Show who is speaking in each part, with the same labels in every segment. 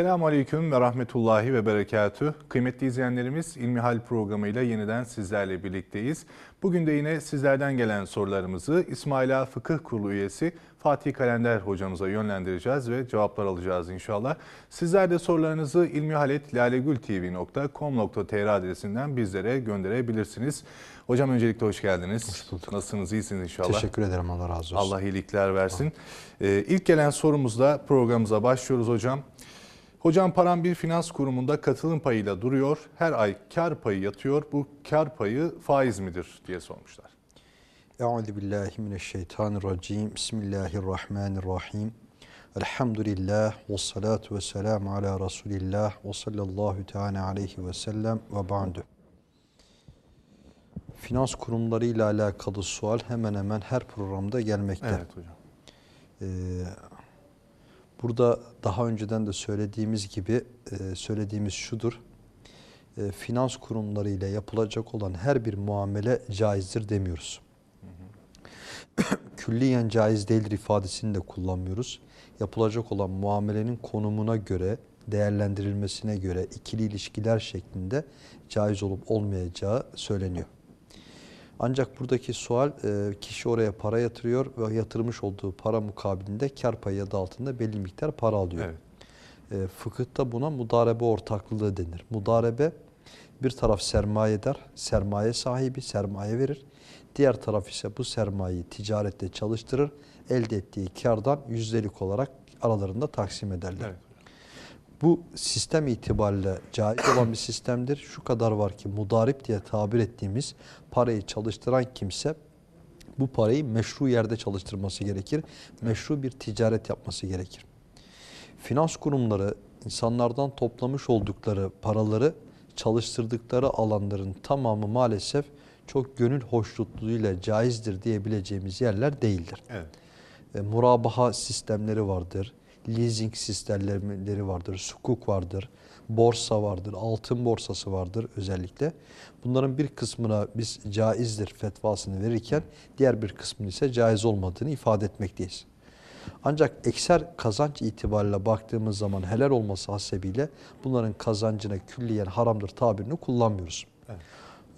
Speaker 1: Esselamu Aleyküm ve Rahmetullahi ve Berekatüh. Kıymetli izleyenlerimiz İlmihal programıyla yeniden sizlerle birlikteyiz. Bugün de yine sizlerden gelen sorularımızı İsmaila Fıkıh Kurulu üyesi Fatih Kalender hocamıza yönlendireceğiz ve cevaplar alacağız inşallah. Sizler de sorularınızı ilmihalet.lalegultv.com.tr adresinden bizlere gönderebilirsiniz. Hocam öncelikle hoş geldiniz.
Speaker 2: Hoş bulduk.
Speaker 1: Nasılsınız? İyisiniz inşallah.
Speaker 2: Teşekkür ederim Allah razı olsun.
Speaker 1: Allah iyilikler versin. Ee, ilk gelen sorumuzla programımıza başlıyoruz hocam. Hocam param bir finans kurumunda katılım payıyla duruyor. Her ay kar payı yatıyor. Bu kar payı faiz midir diye sormuşlar.
Speaker 2: Euzu billahi mineşşeytanirracim. Bismillahirrahmanirrahim. Elhamdülillah ve salatu ve selamu ala Resulillah ve sallallahu teala aleyhi ve sellem ve ba'du. Finans kurumlarıyla alakalı sual hemen hemen her programda gelmekte.
Speaker 1: Evet hocam.
Speaker 2: Ee, burada daha önceden de söylediğimiz gibi e, söylediğimiz şudur. E, finans kurumları ile yapılacak olan her bir muamele caizdir demiyoruz. Külliyen caiz değildir ifadesini de kullanmıyoruz. Yapılacak olan muamelenin konumuna göre, değerlendirilmesine göre ikili ilişkiler şeklinde caiz olup olmayacağı söyleniyor. Ancak buradaki sual e, kişi oraya para yatırıyor ve yatırmış olduğu para mukabilinde kar payı adı altında belli miktar para alıyor.
Speaker 1: Evet.
Speaker 2: E, fıkıhta buna mudarebe ortaklığı denir. Mudarebe bir taraf sermayedar, sermaye sahibi, sermaye verir. Diğer taraf ise bu sermayeyi ticarette çalıştırır. Elde ettiği kardan yüzdelik olarak aralarında taksim ederler.
Speaker 1: Evet.
Speaker 2: Bu sistem itibariyle caiz olan bir sistemdir. Şu kadar var ki mudarip diye tabir ettiğimiz parayı çalıştıran kimse bu parayı meşru yerde çalıştırması gerekir. Meşru bir ticaret yapması gerekir. Finans kurumları insanlardan toplamış oldukları paraları çalıştırdıkları alanların tamamı maalesef çok gönül hoşnutluğuyla caizdir diyebileceğimiz yerler değildir.
Speaker 1: Evet.
Speaker 2: E, murabaha sistemleri vardır, leasing sistemleri vardır, sukuk vardır, borsa vardır, altın borsası vardır özellikle. Bunların bir kısmına biz caizdir fetvasını verirken diğer bir kısmını ise caiz olmadığını ifade etmekteyiz. Ancak ekser kazanç itibariyle baktığımız zaman helal olması hasebiyle bunların kazancına külliyen haramdır tabirini kullanmıyoruz.
Speaker 1: Evet.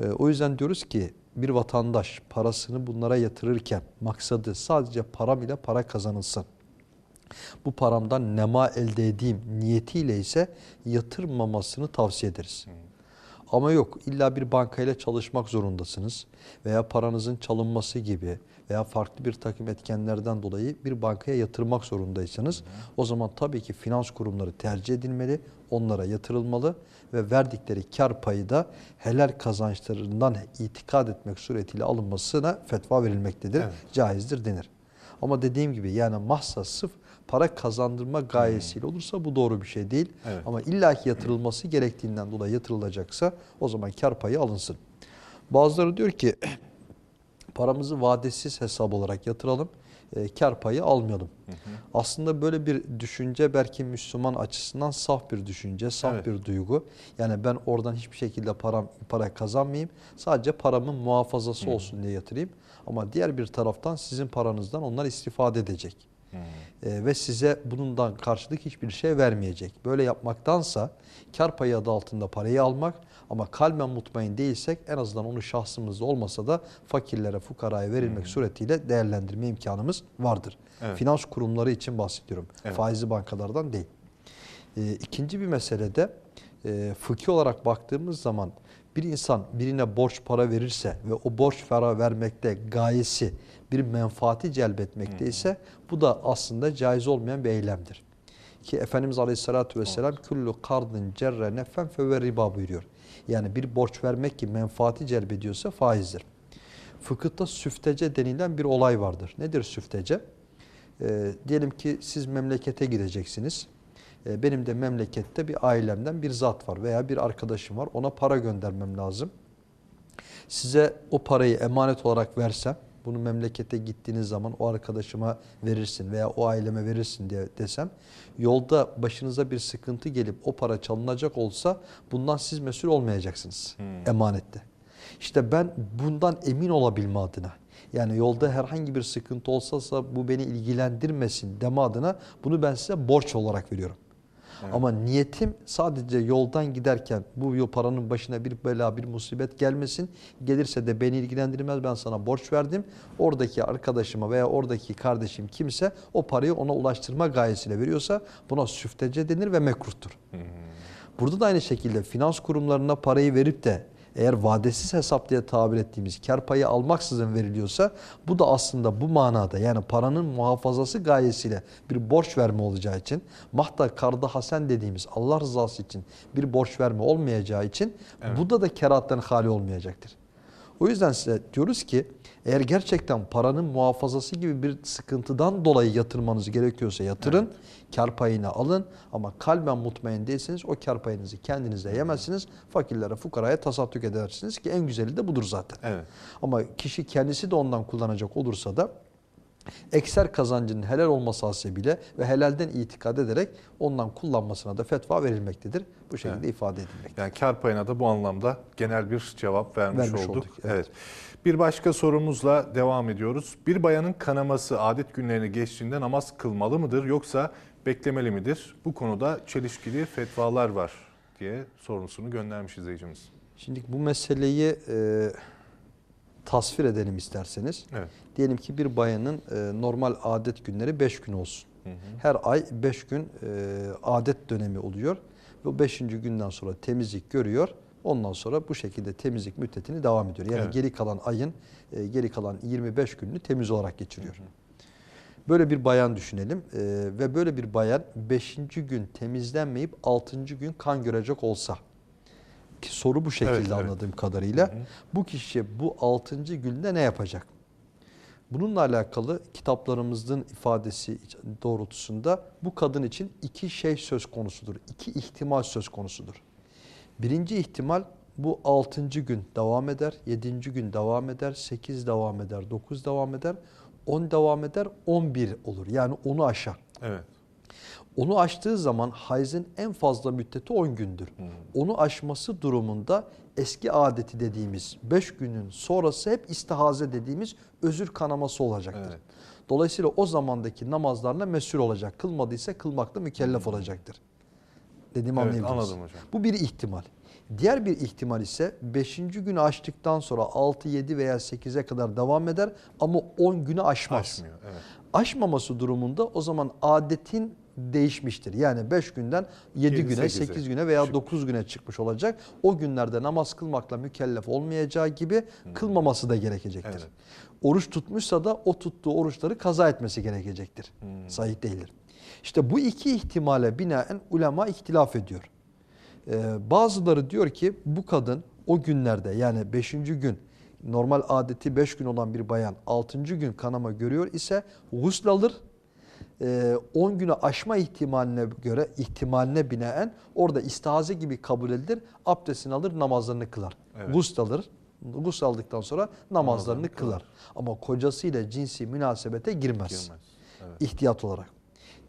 Speaker 2: Ee, o yüzden diyoruz ki bir vatandaş parasını bunlara yatırırken maksadı sadece param ile para kazanılsın. Bu paramdan nema elde edeyim niyetiyle ise yatırmamasını tavsiye ederiz. Ama yok illa bir bankayla çalışmak zorundasınız veya paranızın çalınması gibi veya farklı bir takım etkenlerden dolayı bir bankaya yatırmak zorundaysanız o zaman tabii ki finans kurumları tercih edilmeli, onlara yatırılmalı ve verdikleri kar payı da helal kazançlarından itikad etmek suretiyle alınmasına fetva verilmektedir.
Speaker 1: Evet.
Speaker 2: Caizdir denir. Ama dediğim gibi yani mahsa sırf para kazandırma gayesiyle olursa bu doğru bir şey değil.
Speaker 1: Evet.
Speaker 2: Ama illaki yatırılması gerektiğinden dolayı yatırılacaksa o zaman kar payı alınsın. Bazıları diyor ki paramızı vadesiz hesap olarak yatıralım, e, kar payı almayalım. Aslında böyle bir düşünce belki Müslüman açısından saf bir düşünce, saf
Speaker 1: Evet.
Speaker 2: bir duygu. Yani ben oradan hiçbir şekilde param para kazanmayayım. Sadece paramın muhafazası olsun diye yatırayım. Ama diğer bir taraftan sizin paranızdan onlar istifade edecek. Ee, ve size bundan karşılık hiçbir şey vermeyecek. Böyle yapmaktansa kar payı adı altında parayı almak ama kalben mutmain değilsek en azından onu şahsımızda olmasa da fakirlere, fukaraya verilmek suretiyle değerlendirme imkanımız vardır.
Speaker 1: Evet.
Speaker 2: Finans kurumları için bahsediyorum.
Speaker 1: Evet.
Speaker 2: Faizli bankalardan değil. Ee, ikinci bir mesele de e, fıkhi olarak baktığımız zaman bir insan birine borç para verirse ve o borç para vermekte gayesi bir menfaati celbetmekte ise bu da aslında caiz olmayan bir eylemdir. Ki Efendimiz Aleyhisselatü Vesselam kullu kardın cerre nefen fe riba buyuruyor. Yani bir borç vermek ki menfaati celbediyorsa faizdir. Fıkıhta süftece denilen bir olay vardır. Nedir süftece? Ee, diyelim ki siz memlekete gideceksiniz. Ee, benim de memlekette bir ailemden bir zat var veya bir arkadaşım var. Ona para göndermem lazım. Size o parayı emanet olarak versem, bunu memlekete gittiğiniz zaman o arkadaşıma verirsin veya o aileme verirsin diye desem, yolda başınıza bir sıkıntı gelip o para çalınacak olsa bundan siz mesul olmayacaksınız emanette. İşte ben bundan emin olabilme adına yani yolda herhangi bir sıkıntı olsasa bu beni ilgilendirmesin deme adına bunu ben size borç olarak veriyorum. Ama niyetim sadece yoldan giderken bu yol paranın başına bir bela bir musibet gelmesin. Gelirse de beni ilgilendirmez ben sana borç verdim. Oradaki arkadaşıma veya oradaki kardeşim kimse o parayı ona ulaştırma gayesiyle veriyorsa buna süftece denir ve mekruhtur. Burada da aynı şekilde finans kurumlarına parayı verip de eğer vadesiz hesap diye tabir ettiğimiz kar payı almaksızın veriliyorsa bu da aslında bu manada yani paranın muhafazası gayesiyle bir borç verme olacağı için mahta karda hasen dediğimiz Allah rızası için bir borç verme olmayacağı için burada da kerahattan hali olmayacaktır. O yüzden size diyoruz ki eğer gerçekten paranın muhafazası gibi bir sıkıntıdan dolayı yatırmanız gerekiyorsa yatırın. Kar payını alın ama kalben mutmain değilseniz o kar payınızı kendinize yemezsiniz. Fakirlere, fukaraya tasadduk edersiniz ki en güzeli de budur zaten.
Speaker 1: Evet.
Speaker 2: Ama kişi kendisi de ondan kullanacak olursa da ekser kazancının helal olması hasebiyle ve helalden itikad ederek ondan kullanmasına da fetva verilmektedir. Bu şekilde
Speaker 1: Evet.
Speaker 2: ifade edilmektedir.
Speaker 1: Yani kar payına da bu anlamda genel bir cevap vermiş,
Speaker 2: Vermiş
Speaker 1: olduk.
Speaker 2: olduk,
Speaker 1: evet.
Speaker 2: evet.
Speaker 1: Bir başka sorumuzla devam ediyoruz. Bir bayanın kanaması adet günlerini geçtiğinde namaz kılmalı mıdır yoksa beklemeli midir? Bu konuda çelişkili fetvalar var diye sorusunu göndermiş izleyicimiz.
Speaker 2: Şimdi bu meseleyi e, tasvir edelim isterseniz.
Speaker 1: Evet.
Speaker 2: Diyelim ki bir bayanın e, normal adet günleri 5 gün olsun. Her ay 5 gün e, adet dönemi oluyor. Ve 5. günden sonra temizlik görüyor. Ondan sonra bu şekilde temizlik müddetini devam ediyor. Yani
Speaker 1: Evet.
Speaker 2: geri kalan ayın e, geri kalan 25 gününü temiz olarak geçiriyor. Böyle bir bayan düşünelim E, ve böyle bir bayan 5. gün temizlenmeyip 6. gün kan görecek olsa ki soru bu şekilde
Speaker 1: Evet, evet.
Speaker 2: anladığım kadarıyla. Bu kişi bu 6. günde ne yapacak? Bununla alakalı kitaplarımızın ifadesi doğrultusunda bu kadın için iki şey söz konusudur. iki ihtimal söz konusudur. Birinci ihtimal bu 6. gün devam eder, 7. gün devam eder, 8 devam eder, 9 devam eder, 10 devam eder, 11 olur. Yani onu aşar.
Speaker 1: Evet.
Speaker 2: Onu aştığı zaman hayzın en fazla müddeti 10 gündür. Onu aşması durumunda eski adeti dediğimiz 5 günün sonrası hep istihaze dediğimiz özür kanaması olacaktır.
Speaker 1: Evet.
Speaker 2: Dolayısıyla o zamandaki namazlarına mesul olacak. Kılmadıysa kılmakla mükellef olacaktır. Dediğimi
Speaker 1: Evet,
Speaker 2: anlayabildiniz.
Speaker 1: anladım hocam.
Speaker 2: Bu bir ihtimal. Diğer bir ihtimal ise 5. günü aştıktan sonra 6, 7 veya 8'e kadar devam eder ama 10 günü aşmaz.
Speaker 1: Aşmıyor. Evet.
Speaker 2: Aşmaması durumunda o zaman adetin değişmiştir. Yani 5 günden 7
Speaker 1: Yedi,
Speaker 2: güne,
Speaker 1: sekize
Speaker 2: 8 güne veya
Speaker 1: çıkmış.
Speaker 2: 9 güne çıkmış olacak. O günlerde namaz kılmakla mükellef olmayacağı gibi kılmaması da gerekecektir.
Speaker 1: Evet.
Speaker 2: Oruç tutmuşsa da o tuttuğu oruçları kaza etmesi gerekecektir. Sahih değildir. İşte bu iki ihtimale binaen ulema ihtilaf ediyor. Ee, bazıları diyor ki bu kadın o günlerde yani 5. gün normal adeti 5 gün olan bir bayan 6. gün kanama görüyor ise gusl alır. Ee, 10 günü aşma ihtimaline göre ihtimaline binaen orada istihaze gibi kabul edilir. Abdestini alır namazlarını kılar.
Speaker 1: Evet.
Speaker 2: Gusl alır. Gusl aldıktan sonra namazlarını
Speaker 1: Namazlarını
Speaker 2: kılar.
Speaker 1: kılar.
Speaker 2: Ama kocasıyla cinsi münasebete girmez.
Speaker 1: Girmez. Evet.
Speaker 2: İhtiyat olarak.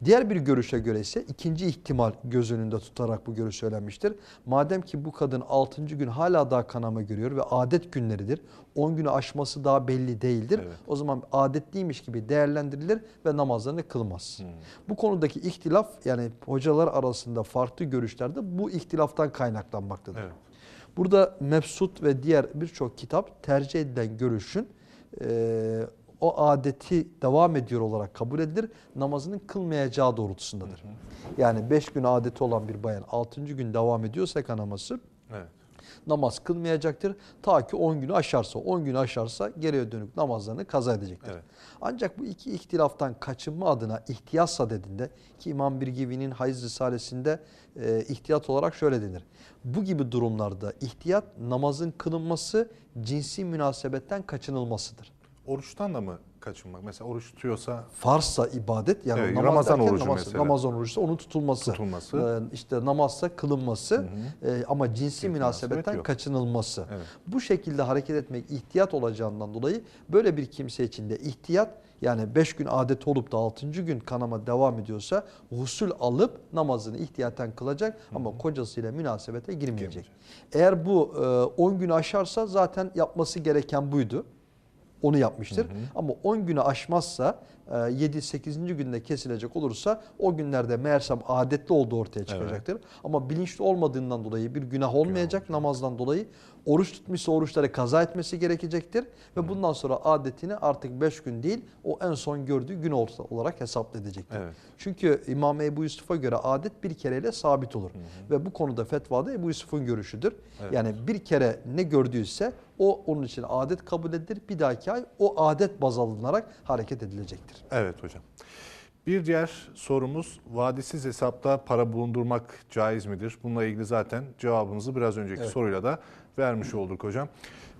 Speaker 2: Diğer bir görüşe göre ise ikinci ihtimal göz önünde tutarak bu görüş söylenmiştir. Madem ki bu kadın 6. gün hala daha kanama görüyor ve adet günleridir. 10 günü aşması daha belli değildir.
Speaker 1: Evet.
Speaker 2: O zaman adetliymiş gibi değerlendirilir ve namazlarını kılmaz. Bu konudaki ihtilaf yani hocalar arasında farklı görüşlerde bu ihtilaftan kaynaklanmaktadır.
Speaker 1: Evet.
Speaker 2: Burada Mefsut ve diğer birçok kitap tercih edilen görüşün e, o adeti devam ediyor olarak kabul edilir. Namazının kılmayacağı doğrultusundadır. Yani 5 gün adeti olan bir bayan 6. gün devam ediyorsa kanaması
Speaker 1: Evet.
Speaker 2: namaz kılmayacaktır. Ta ki 10 günü aşarsa, 10 günü aşarsa geriye dönük namazlarını kaza edecektir.
Speaker 1: Evet.
Speaker 2: Ancak bu iki ihtilaftan kaçınma adına ihtiyat sadedinde ki İmam Birgivi'nin Hayız Risalesi'nde e, ihtiyat olarak şöyle denir. Bu gibi durumlarda ihtiyat namazın kılınması cinsi münasebetten kaçınılmasıdır.
Speaker 1: Oruçtan da mı kaçınmak? Mesela oruç tutuyorsa
Speaker 2: Farsa ibadet yani
Speaker 1: Evet,
Speaker 2: namaz
Speaker 1: Ramazan
Speaker 2: derken
Speaker 1: orucu
Speaker 2: namaz,
Speaker 1: mesela.
Speaker 2: Ramazan oruçsa onun tutulması.
Speaker 1: Tutulması.
Speaker 2: Ee, işte namazsa kılınması e, ama cinsi
Speaker 1: Cinsi
Speaker 2: münasebetten
Speaker 1: münasebet yok.
Speaker 2: kaçınılması.
Speaker 1: Evet.
Speaker 2: Bu şekilde hareket etmek ihtiyat olacağından dolayı böyle bir kimse için de ihtiyat yani 5 gün adet olup da 6. gün kanama devam ediyorsa husul alıp namazını ihtiyaten kılacak ama kocasıyla münasebete girmeyecek.
Speaker 1: Girmeyecek.
Speaker 2: Eğer bu e, 10 günü aşarsa zaten yapması gereken buydu. Onu yapmıştır. Ama 10 günü aşmazsa e, 7-8. günde kesilecek olursa o günlerde meğersem adetli olduğu ortaya çıkacaktır. Ama bilinçli olmadığından dolayı bir günah olmayacak namazdan dolayı. Oruç tutmuşsa oruçları kaza etmesi gerekecektir. Ve bundan sonra adetini artık 5 gün değil o en son gördüğü gün olsa- olarak hesaplayacaktir.
Speaker 1: Evet.
Speaker 2: Çünkü İmam Ebu Yusuf'a göre adet bir kereyle sabit olur. Ve bu konuda fetvada Ebu Yusuf'un görüşüdür.
Speaker 1: Evet.
Speaker 2: Yani bir kere ne gördüyse o onun için adet kabul edilir. Bir dahaki ay o adet baz alınarak hareket edilecektir.
Speaker 1: Evet hocam. Bir diğer sorumuz vadisiz hesapta para bulundurmak caiz midir? Bununla ilgili zaten cevabımızı biraz önceki
Speaker 2: Evet.
Speaker 1: soruyla da vermiş olduk hocam.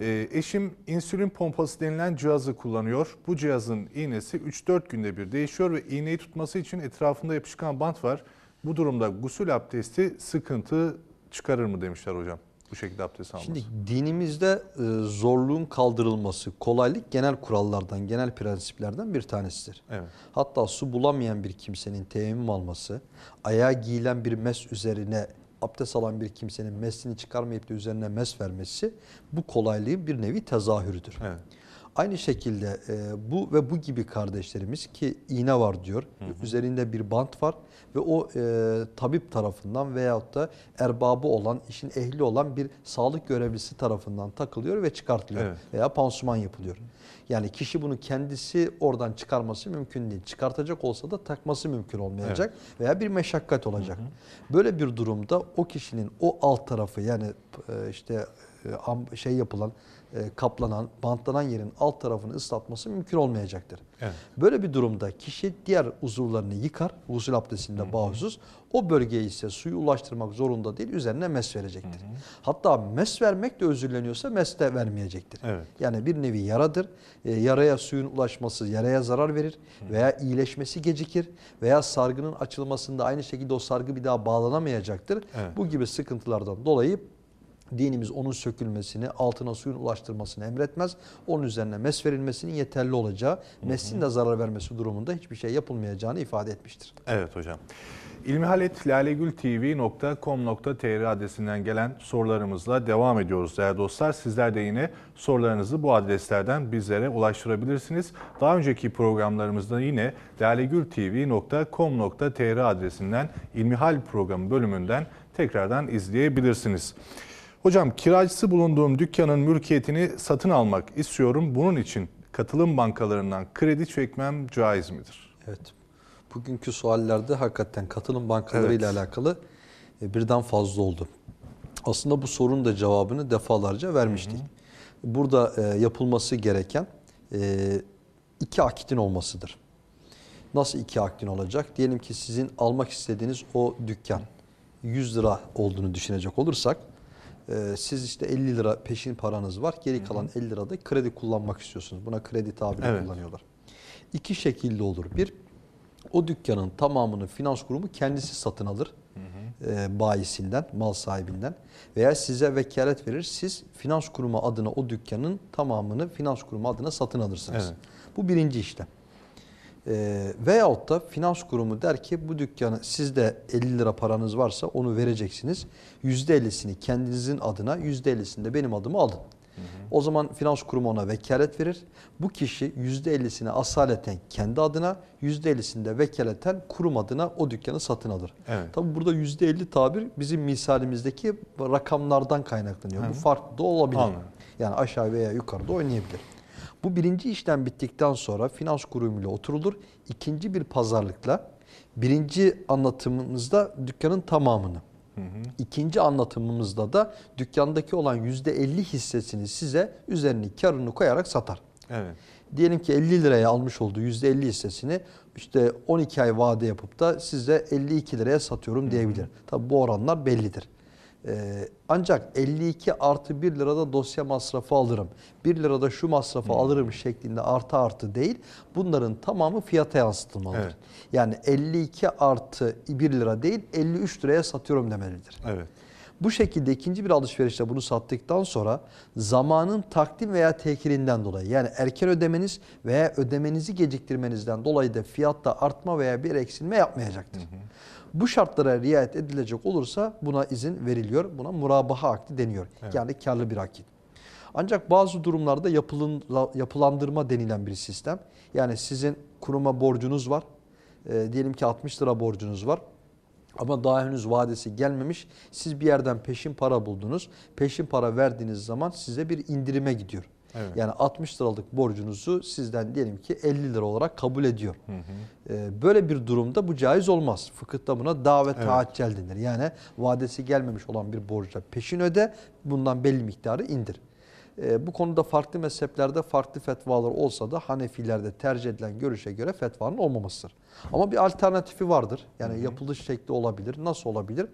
Speaker 1: Ee, eşim insülin pompası denilen cihazı kullanıyor. Bu cihazın iğnesi 3-4 günde bir değişiyor ve iğneyi tutması için etrafında yapışkan bant var. Bu durumda gusül abdesti sıkıntı çıkarır mı demişler hocam. Bu şekilde abdest alması.
Speaker 2: Şimdi dinimizde e, zorluğun kaldırılması, kolaylık genel kurallardan, genel prensiplerden bir tanesidir.
Speaker 1: Evet.
Speaker 2: Hatta su bulamayan bir kimsenin teyemmüm alması, ayağa giyilen bir mes üzerine abdest alan bir kimsenin meslini çıkarmayıp da üzerine mes vermesi bu kolaylığın bir nevi tezahürüdür.
Speaker 1: Evet.
Speaker 2: Aynı şekilde e, bu ve bu gibi kardeşlerimiz ki iğne var diyor, üzerinde bir bant var ve o e, tabip tarafından veyahut da erbabı olan, işin ehli olan bir sağlık görevlisi tarafından takılıyor ve çıkartılıyor
Speaker 1: Evet.
Speaker 2: veya pansuman yapılıyor. Yani kişi bunu kendisi oradan çıkarması mümkün değil. Çıkartacak olsa da takması mümkün olmayacak veya bir meşakkat olacak. Böyle bir durumda o kişinin o alt tarafı yani e, işte e, şey yapılan kaplanan, bantlanan yerin alt tarafını ıslatması mümkün olmayacaktır.
Speaker 1: Evet.
Speaker 2: Böyle bir durumda kişi diğer uzuvlarını yıkar, gusül abdestinde bahusuz. O bölgeye ise suyu ulaştırmak zorunda değil, üzerine mes verecektir. Hatta mes vermek de özürleniyorsa mes de vermeyecektir.
Speaker 1: Evet.
Speaker 2: Yani bir nevi yaradır. E, yaraya suyun ulaşması yaraya zarar verir veya iyileşmesi gecikir veya sargının açılmasında aynı şekilde o sargı bir daha bağlanamayacaktır.
Speaker 1: Evet.
Speaker 2: Bu gibi sıkıntılardan dolayı dinimiz onun sökülmesini, altına suyun ulaştırmasını emretmez. Onun üzerine mes verilmesinin yeterli olacağı, mesin de zarar vermesi durumunda hiçbir şey yapılmayacağını ifade etmiştir.
Speaker 1: Evet hocam. ilmihaletlalegültv.com.tr adresinden gelen sorularımızla devam ediyoruz değerli dostlar. Sizler de yine sorularınızı bu adreslerden bizlere ulaştırabilirsiniz. Daha önceki programlarımızda yine lalegültv.com.tr adresinden İlmihal programı bölümünden tekrardan izleyebilirsiniz. Hocam kiracısı bulunduğum dükkanın mülkiyetini satın almak istiyorum. Bunun için katılım bankalarından kredi çekmem caiz midir?
Speaker 2: Evet. Bugünkü suallerde hakikaten katılım bankaları ile
Speaker 1: Evet.
Speaker 2: alakalı e, birden fazla oldu. Aslında bu sorunun da cevabını defalarca vermiştik. Burada e, yapılması gereken e, iki akitin olmasıdır. Nasıl iki akdin olacak? Diyelim ki sizin almak istediğiniz o dükkan 100 lira olduğunu düşünecek olursak e, siz işte 50 lira peşin paranız var. Geri kalan 50 lirada kredi kullanmak istiyorsunuz. Buna kredi tabiri
Speaker 1: Evet.
Speaker 2: kullanıyorlar. İki şekilde olur. Bir, o dükkanın tamamını finans kurumu kendisi satın alır. E, bayisinden, mal sahibinden veya size vekalet verir. Siz finans kurumu adına o dükkanın tamamını finans kurumu adına satın alırsınız.
Speaker 1: Evet.
Speaker 2: Bu birinci işlem. E, veyahut da finans kurumu der ki bu dükkanı sizde 50 lira paranız varsa onu vereceksiniz. %50'sini kendinizin adına %50'sini de benim adıma alın. O zaman finans kurumu ona vekalet verir. Bu kişi %50'sini asaleten kendi adına, %50'sini de vekaleten kurum adına o dükkanı satın alır.
Speaker 1: Evet.
Speaker 2: Tabi burada %50 tabir bizim misalimizdeki rakamlardan kaynaklanıyor.
Speaker 1: Hı
Speaker 2: Bu farklı da olabilir.
Speaker 1: Anladım.
Speaker 2: Yani aşağı veya yukarıda oynayabilir. Bu birinci işlem bittikten sonra finans kurumuyla oturulur. İkinci bir pazarlıkla birinci anlatımımızda dükkanın tamamını, ikinci anlatımımızda da dükkandaki olan %50 hissesini size üzerine karını koyarak satar.
Speaker 1: Evet.
Speaker 2: Diyelim ki 50 liraya almış olduğu %50 hissesini işte 12 ay vade yapıp da size 52 liraya satıyorum diyebilir. Tabi bu oranlar bellidir. Ee, ancak 52 artı 1 lirada dosya masrafı alırım. 1 lirada şu masrafı alırım şeklinde artı artı değil. Bunların tamamı fiyata yansıtılmalıdır.
Speaker 1: Evet.
Speaker 2: Yani 52 artı 1 lira değil 53 liraya satıyorum demelidir.
Speaker 1: Evet.
Speaker 2: Bu şekilde ikinci bir alışverişte bunu sattıktan sonra zamanın takdim veya tekirinden dolayı yani erken ödemeniz veya ödemenizi geciktirmenizden dolayı da fiyatta artma veya bir eksilme yapmayacaktır. Bu şartlara riayet edilecek olursa buna izin veriliyor. Buna murabaha akdi deniyor. Yani karlı bir akit. Ancak bazı durumlarda yapılın, yapılandırma denilen bir sistem. Yani sizin kuruma borcunuz var. E, diyelim ki 60 lira borcunuz var. Ama daha henüz vadesi gelmemiş. Siz bir yerden peşin para buldunuz. Peşin para verdiğiniz zaman size bir indirime gidiyor.
Speaker 1: Evet.
Speaker 2: Yani 60 liralık borcunuzu sizden diyelim ki 50 lira olarak kabul ediyor. Ee, Böyle bir durumda bu caiz olmaz. Fıkıhta buna davet
Speaker 1: Evet.
Speaker 2: taaccel denir. Yani vadesi gelmemiş olan bir borca peşin öde, bundan belli miktarı indir. Ee, Bu konuda farklı mezheplerde farklı fetvalar olsa da Hanefilerde tercih edilen görüşe göre fetvanın olmamasıdır. Ama bir alternatifi vardır. Yani yapılış şekli olabilir. Nasıl olabilir?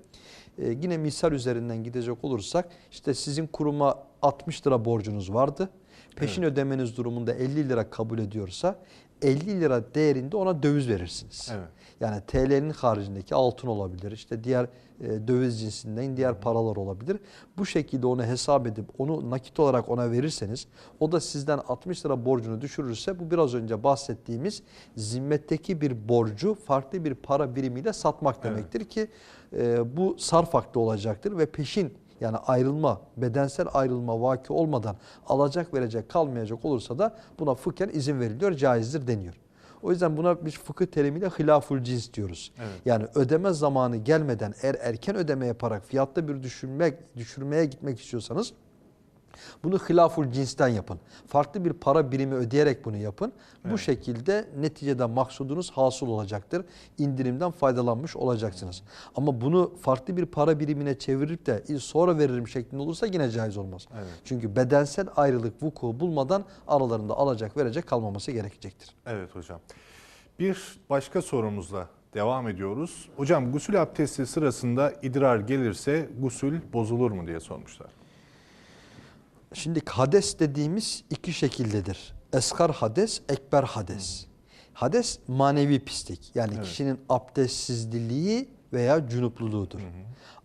Speaker 2: Ee, yine misal üzerinden gidecek olursak işte sizin kuruma 60 lira borcunuz vardı. Peşin ödemeniz durumunda 50 lira kabul ediyorsa 50 lira değerinde ona döviz verirsiniz.
Speaker 1: Evet.
Speaker 2: Yani TL'nin haricindeki altın olabilir. işte diğer e, döviz cinsinden diğer paralar olabilir. Bu şekilde onu hesap edip onu nakit olarak ona verirseniz o da sizden 60 lira borcunu düşürürse bu biraz önce bahsettiğimiz zimmetteki bir borcu farklı bir para birimiyle satmak demektir ki e, bu sarf akdi olacaktır ve peşin yani ayrılma, bedensel ayrılma vaki olmadan alacak verecek kalmayacak olursa da buna fıkhen izin veriliyor, caizdir deniyor. O yüzden buna bir fıkıh terimiyle hilaful cins diyoruz.
Speaker 1: Evet.
Speaker 2: Yani ödeme zamanı gelmeden eğer erken ödeme yaparak fiyatta bir düşürmek, düşürmeye gitmek istiyorsanız bunu hilaful cinsten yapın. Farklı bir para birimi ödeyerek bunu yapın. Bu şekilde neticede maksudunuz hasıl olacaktır. İndirimden faydalanmış olacaksınız. Ama bunu farklı bir para birimine çevirip de "İl sonra veririm şeklinde olursa yine caiz olmaz.
Speaker 1: Evet.
Speaker 2: Çünkü bedensel ayrılık vuku bulmadan aralarında alacak verecek kalmaması gerekecektir.
Speaker 1: Evet hocam. Bir başka sorumuzla devam ediyoruz. Hocam gusül abdesti sırasında idrar gelirse gusül bozulur mu diye sormuşlar.
Speaker 2: Şimdi hades dediğimiz iki şekildedir. Eskar hades, ekber hades. Hades manevi pislik. Yani
Speaker 1: Evet.
Speaker 2: kişinin abdestsizliği veya cunupluluğudur.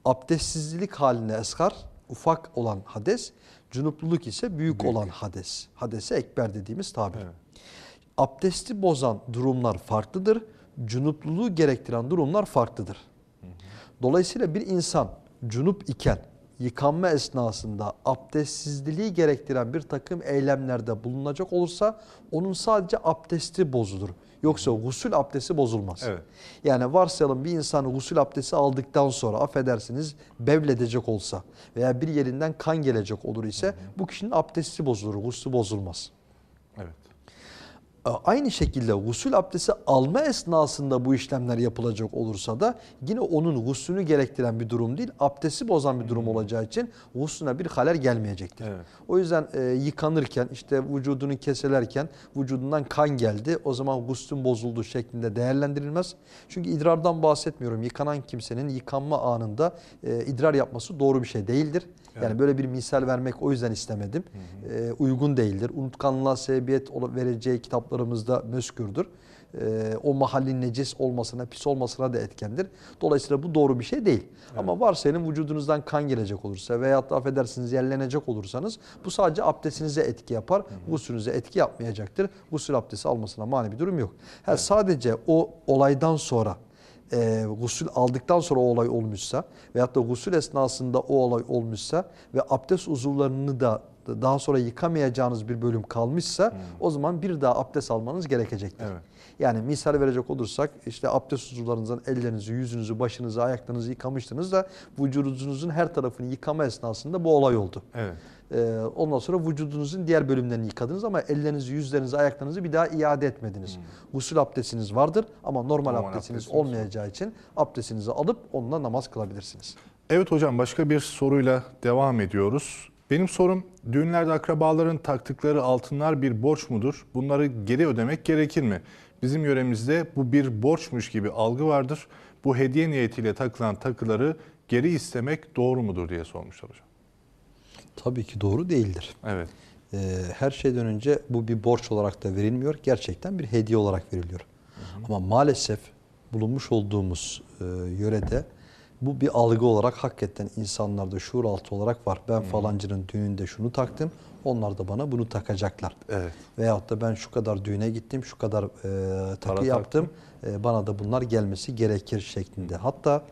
Speaker 2: Abdestsizlik haline eskar, ufak olan hades, cunupluluk ise büyük, olan hades. Hadese ekber dediğimiz tabir.
Speaker 1: Evet.
Speaker 2: Abdesti bozan durumlar farklıdır. Cunupluluğu gerektiren durumlar farklıdır. Dolayısıyla bir insan cunup iken yıkanma esnasında abdestsizliği gerektiren bir takım eylemlerde bulunacak olursa onun sadece abdesti bozulur. Yoksa gusül abdesti bozulmaz.
Speaker 1: Evet.
Speaker 2: Yani varsayalım bir insan gusül abdesti aldıktan sonra affedersiniz bevledecek olsa veya bir yerinden kan gelecek olur ise bu kişinin abdesti bozulur, guslü bozulmaz. Aynı şekilde gusül abdesti alma esnasında bu işlemler yapılacak olursa da yine onun guslünü gerektiren bir durum değil, abdesti bozan bir durum olacağı için guslüne bir halel gelmeyecektir.
Speaker 1: Evet.
Speaker 2: O yüzden e, yıkanırken işte vücudunu keselerken vücudundan kan geldi o zaman guslün bozulduğu şeklinde değerlendirilmez. Çünkü idrardan bahsetmiyorum. Yıkanan kimsenin yıkanma anında e, idrar yapması doğru bir şey değildir. Yani böyle bir misal vermek o yüzden istemedim. E, uygun değildir. Unutkanlığa sebebiyet vereceği kitaplarımızda meskürdür. E, o mahallin necis olmasına, pis olmasına da etkendir. Dolayısıyla bu doğru bir şey değil. Ama varsayalım vücudunuzdan kan gelecek olursa veyahut da affedersiniz yerlenecek olursanız bu sadece abdestinize etki yapar. Gusülünüze etki yapmayacaktır. Gusül abdesti almasına mani bir durum yok. Ha, Sadece o olaydan sonra e, gusül aldıktan sonra o olay olmuşsa veyahut da gusül esnasında o olay olmuşsa ve abdest uzuvlarını da daha sonra yıkamayacağınız bir bölüm kalmışsa o zaman bir daha abdest almanız gerekecektir.
Speaker 1: Evet.
Speaker 2: Yani misal verecek olursak işte abdest uzuvlarınızdan ellerinizi, yüzünüzü, başınızı, ayaklarınızı yıkamıştınız da vücudunuzun her tarafını yıkama esnasında bu olay oldu.
Speaker 1: Evet.
Speaker 2: Ee, ondan sonra vücudunuzun diğer bölümlerini yıkadınız ama ellerinizi, yüzlerinizi, ayaklarınızı bir daha iade etmediniz. Gusül abdestiniz vardır ama normal,
Speaker 1: Normal
Speaker 2: abdestiniz
Speaker 1: abdestiniz
Speaker 2: olmayacağı için abdestinizi alıp onunla namaz kılabilirsiniz.
Speaker 1: Evet hocam başka bir soruyla devam ediyoruz. Benim sorum düğünlerde akrabaların taktıkları altınlar bir borç mudur? Bunları geri ödemek gerekir mi? Bizim yöremizde bu bir borçmuş gibi algı vardır. Bu hediye niyetiyle takılan takıları geri istemek doğru mudur diye sormuşlar hocam.
Speaker 2: Tabii ki doğru değildir.
Speaker 1: Evet.
Speaker 2: Ee, her şeyden önce bu bir borç olarak da verilmiyor. Gerçekten bir hediye olarak veriliyor. Ama maalesef bulunmuş olduğumuz e, yörede bu bir algı olarak hakikaten insanlarda şuur altı olarak var. Ben falancının düğününde şunu taktım. Onlar da bana bunu takacaklar.
Speaker 1: Evet.
Speaker 2: Veyahut da ben şu kadar düğüne gittim, şu kadar e, takı
Speaker 1: Para
Speaker 2: yaptım. E, bana da bunlar gelmesi gerekir şeklinde. Hatta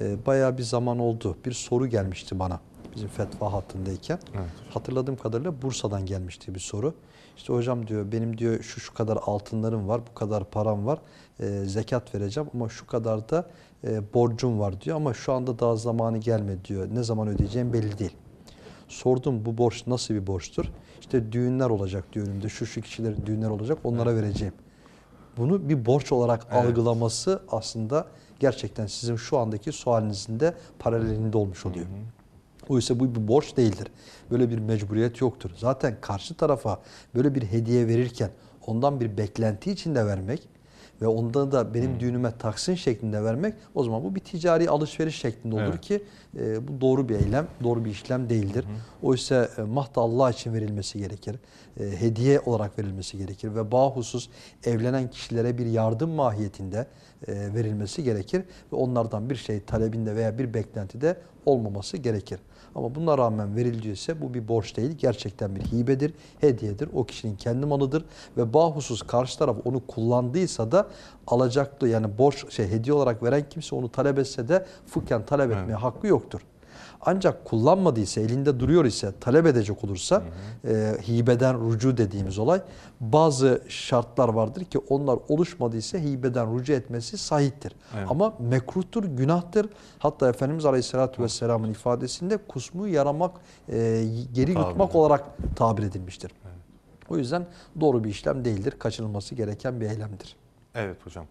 Speaker 2: e, bayağı bir zaman oldu. Bir soru gelmişti bana. Bizim fetva hattındayken.
Speaker 1: Evet.
Speaker 2: Hatırladığım kadarıyla Bursa'dan gelmişti bir soru. İşte hocam diyor benim diyor şu şu kadar altınlarım var, bu kadar param var. e, zekat vereceğim ama şu kadar da e, borcum var diyor ama şu anda daha zamanı gelmedi diyor. Ne zaman ödeyeceğim belli değil. Sordum bu borç nasıl bir borçtur? İşte düğünler olacak diyor önümde. Şu şu kişilerin düğünler olacak onlara vereceğim. Bunu bir borç olarak
Speaker 1: Evet.
Speaker 2: algılaması aslında gerçekten sizin şu andaki sualinizin de paralelinde olmuş oluyor. Oysa bu bir borç değildir. Böyle bir mecburiyet yoktur. Zaten karşı tarafa böyle bir hediye verirken ondan bir beklenti içinde vermek ve ondan da benim düğünüme taksın şeklinde vermek o zaman bu bir ticari alışveriş şeklinde olur
Speaker 1: Evet.
Speaker 2: ki e, bu doğru bir eylem, doğru bir işlem değildir. Oysa e, mahta Allah için verilmesi gerekir. E, hediye olarak verilmesi gerekir ve bahusus evlenen kişilere bir yardım mahiyetinde e, verilmesi gerekir ve onlardan bir şey talebinde veya bir beklentide olmaması gerekir. Ama buna rağmen verildiyse bu bir borç değil, gerçekten bir hibedir, hediyedir. O kişinin kendi malıdır ve bahusus karşı taraf onu kullandıysa da alacaklı yani borç şey hediye olarak veren kimse onu talep etse de fıkhen talep etmeye
Speaker 1: Evet.
Speaker 2: hakkı yoktur. Ancak kullanmadıysa, elinde duruyor ise, talep edecek olursa e, hibeden rucu dediğimiz olay bazı şartlar vardır ki onlar oluşmadıysa hibeden rucu etmesi sahiptir.
Speaker 1: Evet.
Speaker 2: Ama mekruhtur, günahtır. Hatta Efendimiz Aleyhisselatü Vesselam'ın ifadesinde kusmu yaramak, e, geri
Speaker 1: Tabir.
Speaker 2: yutmak olarak tabir edilmiştir. O yüzden doğru bir işlem değildir. Kaçınılması gereken bir eylemdir.
Speaker 1: Evet hocam.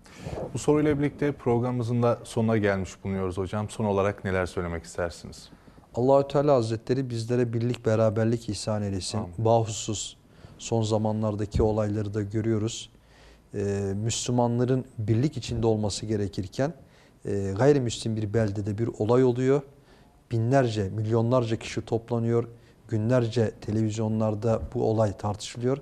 Speaker 1: Bu soruyla birlikte programımızın da sonuna gelmiş bulunuyoruz hocam. Son olarak neler söylemek istersiniz?
Speaker 2: Allahü Teala Hazretleri bizlere birlik beraberlik ihsan eylesin.
Speaker 1: Amin.
Speaker 2: Bahusus son zamanlardaki olayları da görüyoruz. Ee, Müslümanların birlik içinde olması gerekirken e, gayrimüslim bir beldede bir olay oluyor. Binlerce, milyonlarca kişi toplanıyor. Günlerce televizyonlarda bu olay tartışılıyor.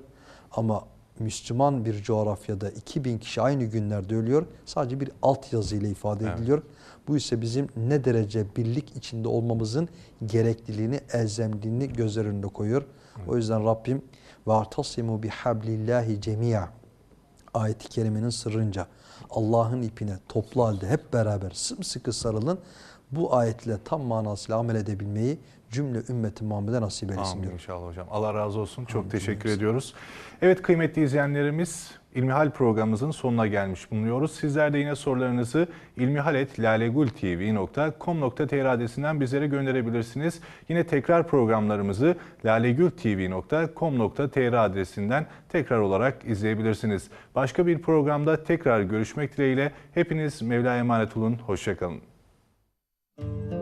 Speaker 2: Ama Müslüman bir coğrafyada 2000 kişi aynı günlerde ölüyor. Sadece bir altyazı ile ifade
Speaker 1: Evet.
Speaker 2: ediliyor. Bu ise bizim ne derece birlik içinde olmamızın gerekliliğini, elzemliğini gözler önünde koyuyor. O yüzden Rabbim وَاَعْتَصِمُوا بِحَبْلِ cemia ayeti kerimenin sırrınca Allah'ın ipine toplu halde hep beraber sımsıkı sarılın. Bu ayetle tam manasıyla amel edebilmeyi cümle ümmeti Muhammed'e nasip eylesin
Speaker 1: Amin
Speaker 2: diyorum.
Speaker 1: inşallah hocam. Allah razı olsun. Çok
Speaker 2: Amin.
Speaker 1: teşekkür ediyoruz. Evet kıymetli izleyenlerimiz İlmihal programımızın sonuna gelmiş bulunuyoruz. Sizler de yine sorularınızı ilmihaletlalegultv.com.tr adresinden bizlere gönderebilirsiniz. Yine tekrar programlarımızı lalegultv.com.tr adresinden tekrar olarak izleyebilirsiniz. Başka bir programda tekrar görüşmek dileğiyle hepiniz Mevla'ya emanet olun. Hoşçakalın. Thank you.